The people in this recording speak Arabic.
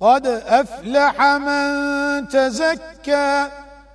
قد أفلح من تزكى.